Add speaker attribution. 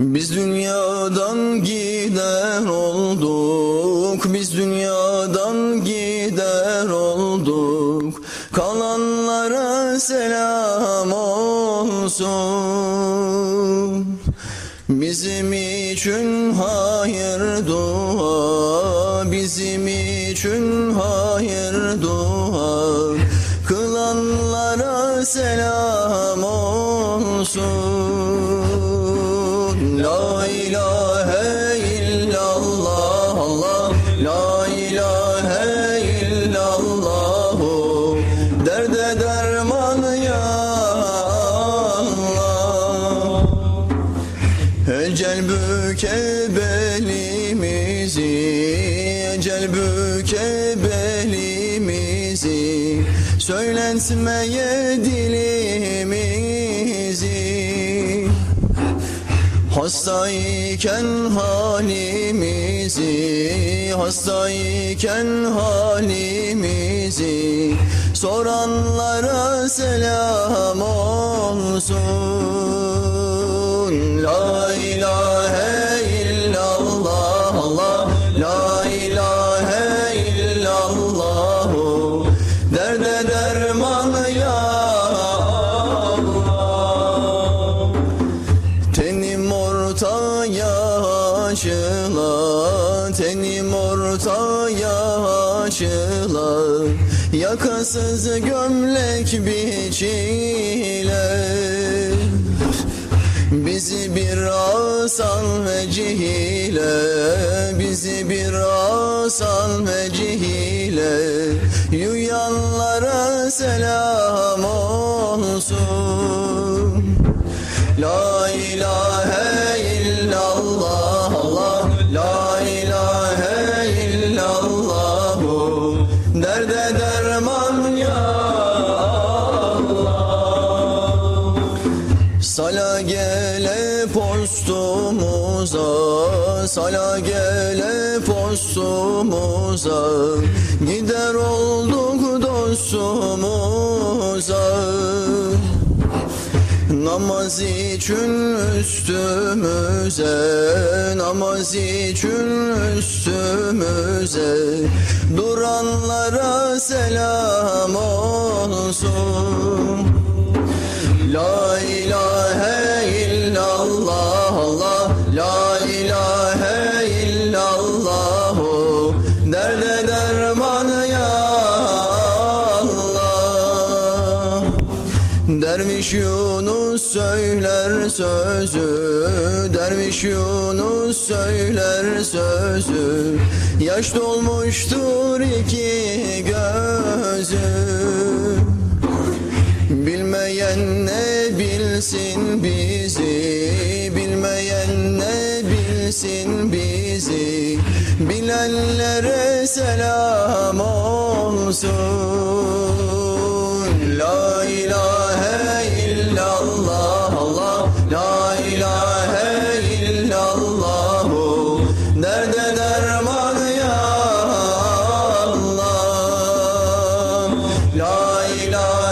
Speaker 1: Biz dünyadan gider olduk, biz dünyadan gider olduk. Kalanlara selam olsun. Bizim için hayır dua, bizim için hayır dua. Kılanlara selam olsun. İllallah Derde derman ya Allah. Ecel büke belimizi Ecel büke belimizi. Söyletmeye dilimizi Hastayken halimizi, hastayken halimizi Soranlara selam olsun açıla Tenim ortaya açıla Yakasız gömlek biçile Bizi bir asan ve cihile Bizi bir asan ve cihile. Yuyanlara selam olsun. La Sala gele postumuza Sala gele postumuza Gider olduk dostumuza. Namaz için üstümüze Namaz için üstümüze. Duranlara selam olsun. La Derviş Yunus söyler sözü Derviş Yunus söyler sözü. Yaş dolmuştur iki gözü. Bilmeyen ne bilsin bizi Bilmeyen ne bilsin bizi. Bilenlere selam olsun. La ilahe La ilahe